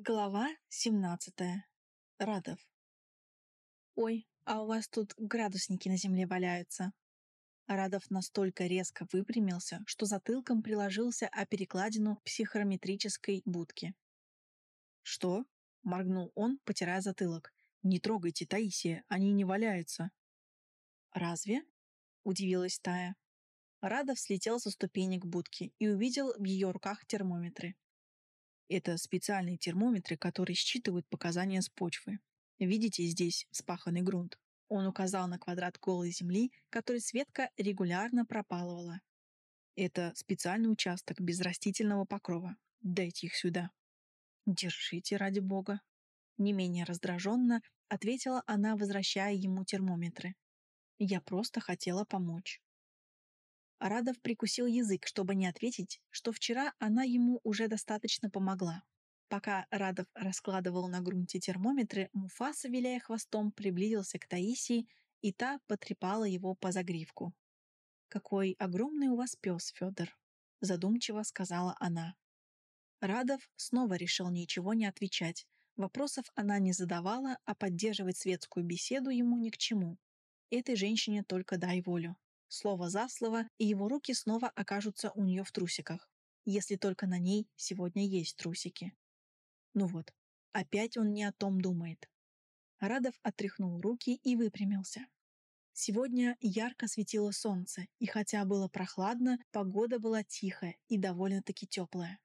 Глава 17. Радов. «Ой, а у вас тут градусники на земле валяются». Радов настолько резко выпрямился, что затылком приложился о перекладину психрометрической будки. «Что?» — моргнул он, потирая затылок. «Не трогайте, Таисия, они не валяются». «Разве?» — удивилась Тая. Радов слетел со ступенек будки и увидел в ее руках термометры. Это специальные термометры, которые считывают показания с почвы. Видите здесь вспаханный грунт? Он указал на квадрат голой земли, который Светка регулярно пропалывала. Это специальный участок без растительного покрова. Дайте их сюда. Держите, ради бога. Не менее раздраженно ответила она, возвращая ему термометры. Я просто хотела помочь. Радов прикусил язык, чтобы не ответить, что вчера она ему уже достаточно помогла. Пока Радов раскладывал на грунте термометры, Муфаса, виляя хвостом, приблизился к Таисии, и та потрепала его по загривку. «Какой огромный у вас пес, Федор!» — задумчиво сказала она. Радов снова решил ничего не отвечать. Вопросов она не задавала, а поддерживать светскую беседу ему ни к чему. Этой женщине только дай волю слово за слово, и его руки снова окажутся у нее в трусиках, если только на ней сегодня есть трусики. Ну вот, опять он не о том думает. Радов отряхнул руки и выпрямился. Сегодня ярко светило солнце, и хотя было прохладно, погода была тихая и довольно-таки теплая.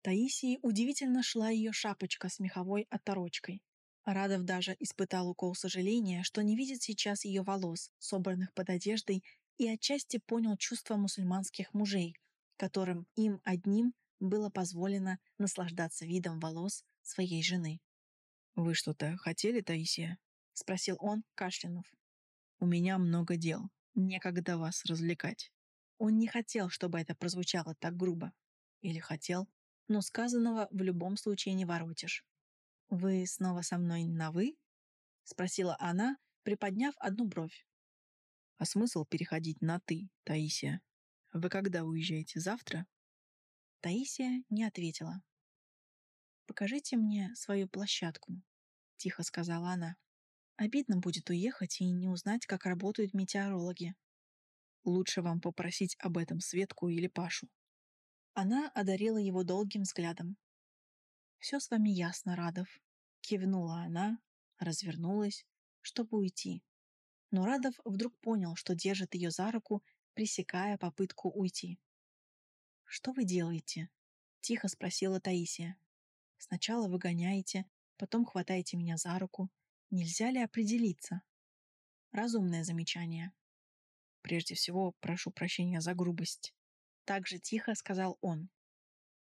Таисии удивительно шла ее шапочка с меховой оторочкой. Радов даже испытал укол сожаления, что не видит сейчас ее волос, собранных под одеждой и отчасти понял чувства мусульманских мужей, которым им одним было позволено наслаждаться видом волос своей жены. «Вы что-то хотели, Таисия?» — спросил он, кашлянув. «У меня много дел. Некогда вас развлекать». Он не хотел, чтобы это прозвучало так грубо. Или хотел, но сказанного в любом случае не воротишь. «Вы снова со мной на «вы»?» — спросила она, приподняв одну бровь. А смысл переходить на «ты», Таисия? Вы когда уезжаете? Завтра?» Таисия не ответила. «Покажите мне свою площадку», — тихо сказала она. «Обидно будет уехать и не узнать, как работают метеорологи». «Лучше вам попросить об этом Светку или Пашу». Она одарила его долгим взглядом. «Все с вами ясно, Радов», — кивнула она, развернулась, чтобы уйти но Радов вдруг понял, что держит ее за руку, пресекая попытку уйти. «Что вы делаете?» — тихо спросила Таисия. «Сначала выгоняете, потом хватаете меня за руку. Нельзя ли определиться?» Разумное замечание. «Прежде всего, прошу прощения за грубость», — так же тихо сказал он.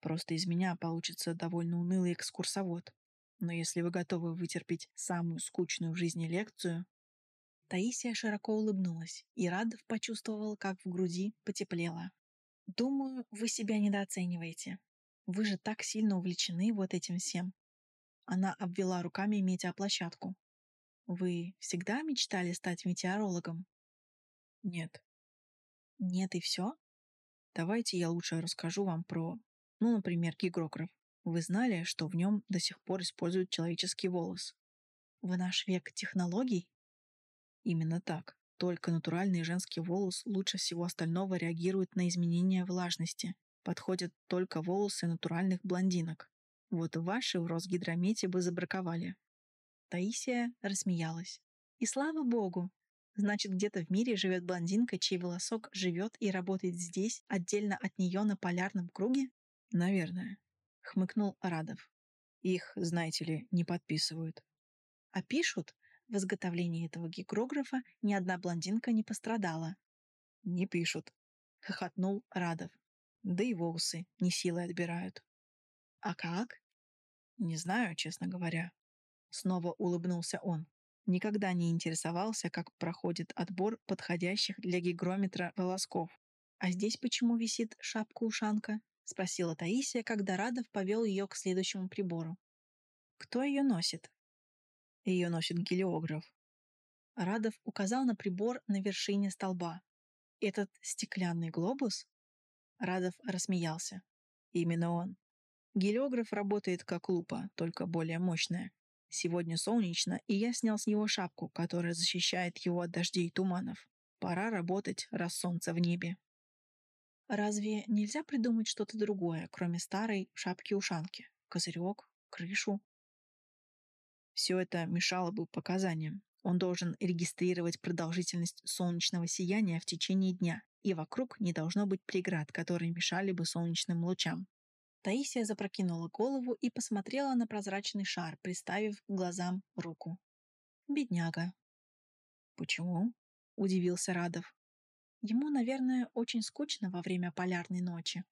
«Просто из меня получится довольно унылый экскурсовод. Но если вы готовы вытерпеть самую скучную в жизни лекцию, Таисия широко улыбнулась, и Радов почувствовал, как в груди потеплело. «Думаю, вы себя недооцениваете. Вы же так сильно увлечены вот этим всем». Она обвела руками метеоплощадку. «Вы всегда мечтали стать метеорологом?» «Нет». «Нет и все?» «Давайте я лучше расскажу вам про, ну, например, гигрограф. Вы знали, что в нем до сих пор используют человеческий волос?» «В наш век технологий?» Именно так. Только натуральный женский волос лучше всего остального реагирует на изменения влажности. Подходят только волосы натуральных блондинок. Вот ваши в Росгидромете бы забраковали. Таисия рассмеялась. И слава богу! Значит, где-то в мире живет блондинка, чей волосок живет и работает здесь, отдельно от нее на полярном круге? Наверное, хмыкнул Радов. Их, знаете ли, не подписывают. А пишут? В изготовлении этого гигрографа ни одна блондинка не пострадала. «Не пишут», — хохотнул Радов. «Да и волосы не силой отбирают». «А как?» «Не знаю, честно говоря». Снова улыбнулся он. Никогда не интересовался, как проходит отбор подходящих для гигрометра волосков. «А здесь почему висит шапка-ушанка?» — спросила Таисия, когда Радов повел ее к следующему прибору. «Кто ее носит?» Ее носит гелиограф. Радов указал на прибор на вершине столба. «Этот стеклянный глобус?» Радов рассмеялся. «Именно он. Гелиограф работает как лупа, только более мощная. Сегодня солнечно, и я снял с него шапку, которая защищает его от дождей и туманов. Пора работать, раз солнце в небе. Разве нельзя придумать что-то другое, кроме старой шапки-ушанки? Козырек, крышу? Все это мешало бы показаниям. Он должен регистрировать продолжительность солнечного сияния в течение дня, и вокруг не должно быть преград, которые мешали бы солнечным лучам. Таисия запрокинула голову и посмотрела на прозрачный шар, приставив к глазам руку. «Бедняга». «Почему?» — удивился Радов. Ему, наверное, очень скучно во время полярной ночи.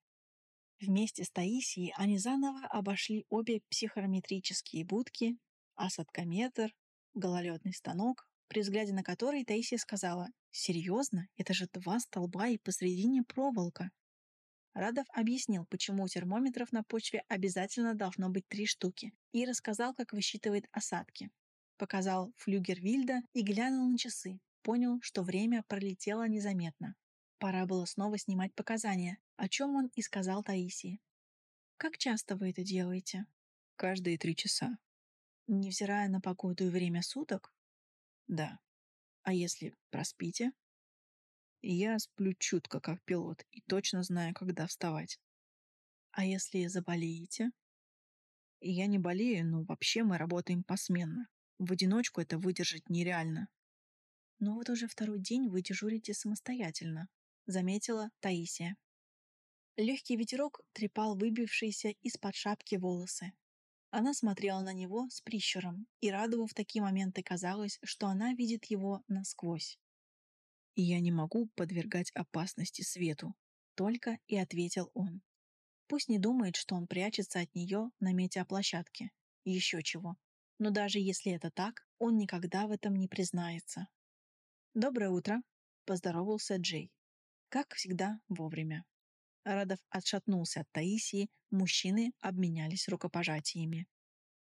Вместе с Таисией они заново обошли обе психорометрические будки, асадкометр, гололедный станок, при взгляде на который Таисия сказала «Серьезно? Это же два столба и посредине проволока». Радов объяснил, почему у термометров на почве обязательно должно быть три штуки, и рассказал, как высчитывает осадки. Показал флюгер Вильда и глянул на часы понял, что время пролетело незаметно. Пора было снова снимать показания, о чем он и сказал Таисии. «Как часто вы это делаете?» «Каждые три часа». «Невзирая на погоду и время суток?» «Да». «А если проспите?» «Я сплю чутко, как пилот, и точно знаю, когда вставать». «А если заболеете?» «Я не болею, но вообще мы работаем посменно. В одиночку это выдержать нереально. «Но вот уже второй день вы дежурите самостоятельно», — заметила Таисия. Легкий ветерок трепал выбившиеся из-под шапки волосы. Она смотрела на него с прищуром, и Радову в такие моменты казалось, что она видит его насквозь. «И я не могу подвергать опасности свету», — только и ответил он. Пусть не думает, что он прячется от нее на метеоплощадке. Еще чего. Но даже если это так, он никогда в этом не признается. «Доброе утро», — поздоровался Джей. Как всегда, вовремя. Радов отшатнулся от Таисии, мужчины обменялись рукопожатиями.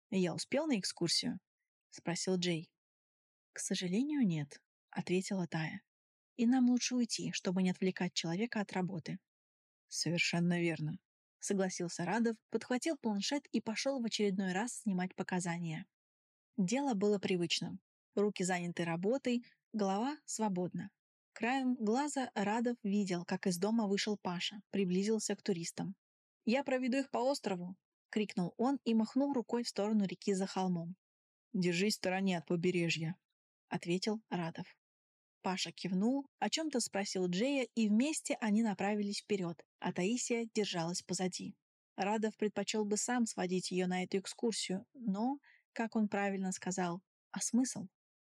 «Я успел на экскурсию?» — спросил Джей. «К сожалению, нет», — ответила Тая. «И нам лучше уйти, чтобы не отвлекать человека от работы». «Совершенно верно», — согласился Радов, подхватил планшет и пошел в очередной раз снимать показания. Дело было привычным. Руки заняты работой, Голова свободна. Краем глаза Радов видел, как из дома вышел Паша, приблизился к туристам. «Я проведу их по острову!» — крикнул он и махнул рукой в сторону реки за холмом. «Держись в стороне от побережья», — ответил Радов. Паша кивнул, о чем-то спросил Джея, и вместе они направились вперед, а Таисия держалась позади. Радов предпочел бы сам сводить ее на эту экскурсию, но, как он правильно сказал, а смысл?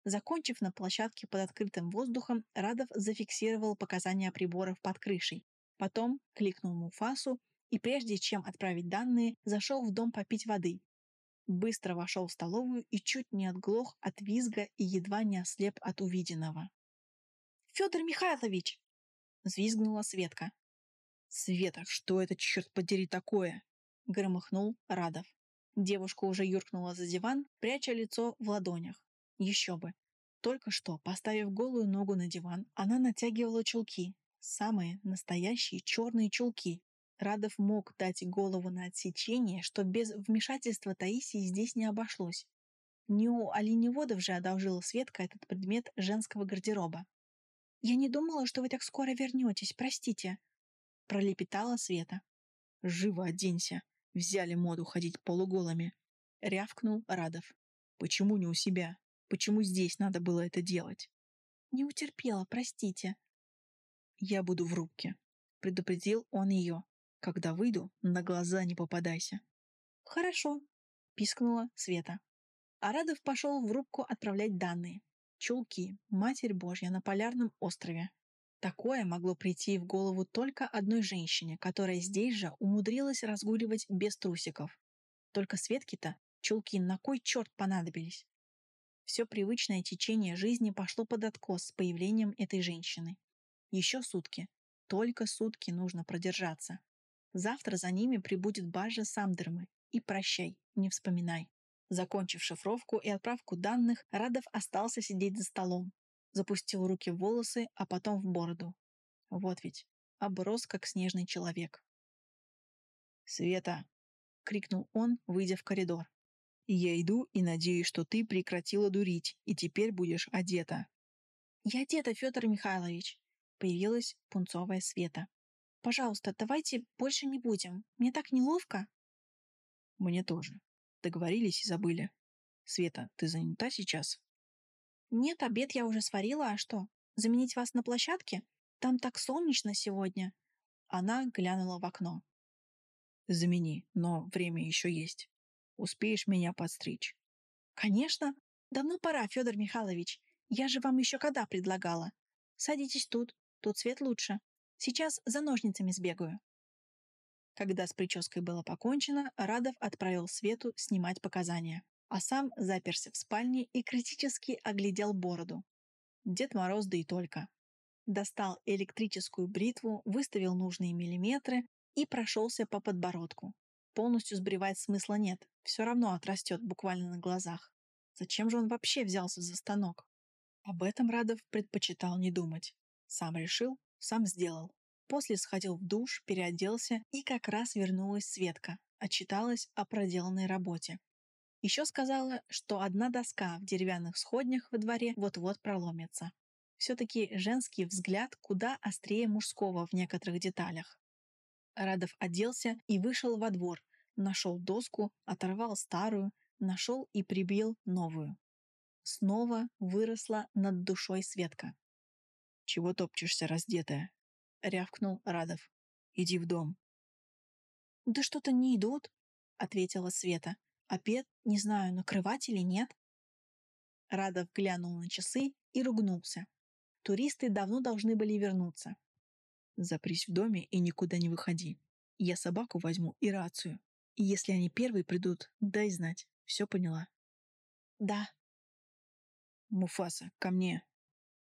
Закончив на площадке под открытым воздухом, Радов зафиксировал показания приборов под крышей. Потом кликнул Муфасу и прежде чем отправить данные, зашел в дом попить воды. Быстро вошел в столовую и чуть не отглох от визга и едва не ослеп от увиденного. «Федор Михайлович!» — взвизгнула Светка. «Света, что это, черт подери, такое?» — громыхнул Радов. Девушка уже юркнула за диван, пряча лицо в ладонях. Еще бы. Только что, поставив голую ногу на диван, она натягивала чулки. Самые настоящие черные чулки. Радов мог дать голову на отсечение, что без вмешательства Таисии здесь не обошлось. Не у оленеводов же одолжила Светка этот предмет женского гардероба. «Я не думала, что вы так скоро вернетесь, простите», — пролепетала Света. «Живо оденься. Взяли моду ходить полуголыми», — рявкнул Радов. «Почему не у себя?» Почему здесь надо было это делать? Не утерпела, простите. Я буду в рубке. Предупредил он ее. Когда выйду, на глаза не попадайся. Хорошо, пискнула Света. Арадов пошел в рубку отправлять данные. Чулки, Матерь Божья на Полярном острове. Такое могло прийти в голову только одной женщине, которая здесь же умудрилась разгуливать без трусиков. Только Светке-то чулки на кой черт понадобились? Все привычное течение жизни пошло под откос с появлением этой женщины. Еще сутки. Только сутки нужно продержаться. Завтра за ними прибудет Бажа Самдермы. И прощай, не вспоминай. Закончив шифровку и отправку данных, Радов остался сидеть за столом. Запустил руки в волосы, а потом в бороду. Вот ведь, оброс как снежный человек. «Света!» — крикнул он, выйдя в коридор. «Я иду и надеюсь, что ты прекратила дурить, и теперь будешь одета». «Я одета, Федор Михайлович», — появилась пунцовая Света. «Пожалуйста, давайте больше не будем. Мне так неловко». «Мне тоже. Договорились и забыли. Света, ты занята сейчас?» «Нет, обед я уже сварила, а что? Заменить вас на площадке? Там так солнечно сегодня». Она глянула в окно. «Замени, но время еще есть. Успеешь меня подстричь?» «Конечно. Давно пора, Федор Михайлович. Я же вам еще когда предлагала. Садитесь тут, тут свет лучше. Сейчас за ножницами сбегаю». Когда с прической было покончено, Радов отправил Свету снимать показания, а сам заперся в спальне и критически оглядел бороду. Дед Мороз да и только. Достал электрическую бритву, выставил нужные миллиметры и прошелся по подбородку. Полностью сбривать смысла нет, все равно отрастет буквально на глазах. Зачем же он вообще взялся за станок? Об этом Радов предпочитал не думать. Сам решил, сам сделал. После сходил в душ, переоделся, и как раз вернулась Светка, отчиталась о проделанной работе. Еще сказала, что одна доска в деревянных сходнях во дворе вот-вот проломится. Все-таки женский взгляд куда острее мужского в некоторых деталях. Радов оделся и вышел во двор, нашел доску, оторвал старую, нашел и прибил новую. Снова выросла над душой Светка. «Чего топчешься, раздетая?» — рявкнул Радов. «Иди в дом». «Да что-то не идут», — ответила Света. «Обед, не знаю, накрывать или нет». Радов глянул на часы и ругнулся. Туристы давно должны были вернуться. «Запрись в доме и никуда не выходи. Я собаку возьму и рацию. И если они первые придут, дай знать. Все поняла?» «Да», Муфаса, ко мне!»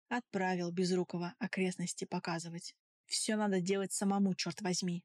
Отправил Безрукова окрестности показывать. Все надо делать самому, черт возьми.